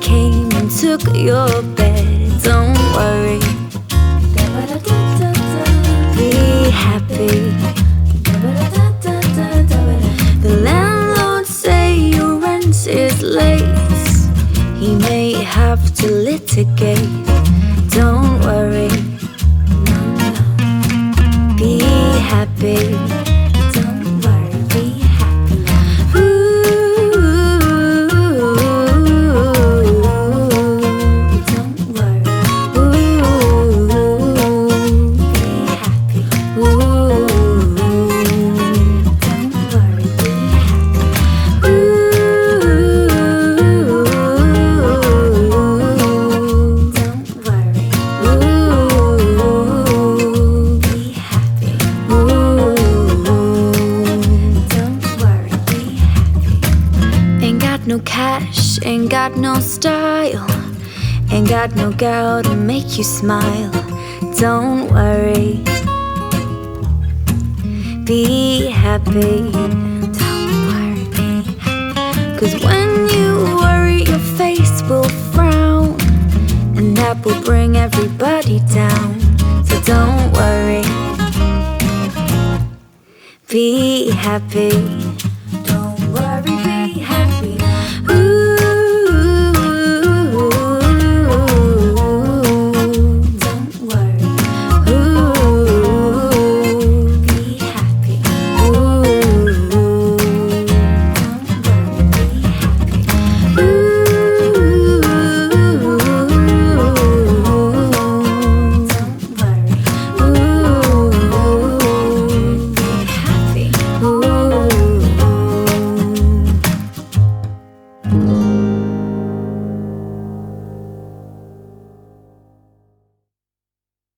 Came and took your bed. Don't worry. Be happy. The landlord say your rent is late. He may have to litigate. Don't worry. Be happy. Cash, ain't got no style, ain't got no gal to make you smile. Don't worry. Be happy. Don't worry, be happy. Cause when you worry, your face will frown, and that will bring everybody down. So don't worry. Be happy.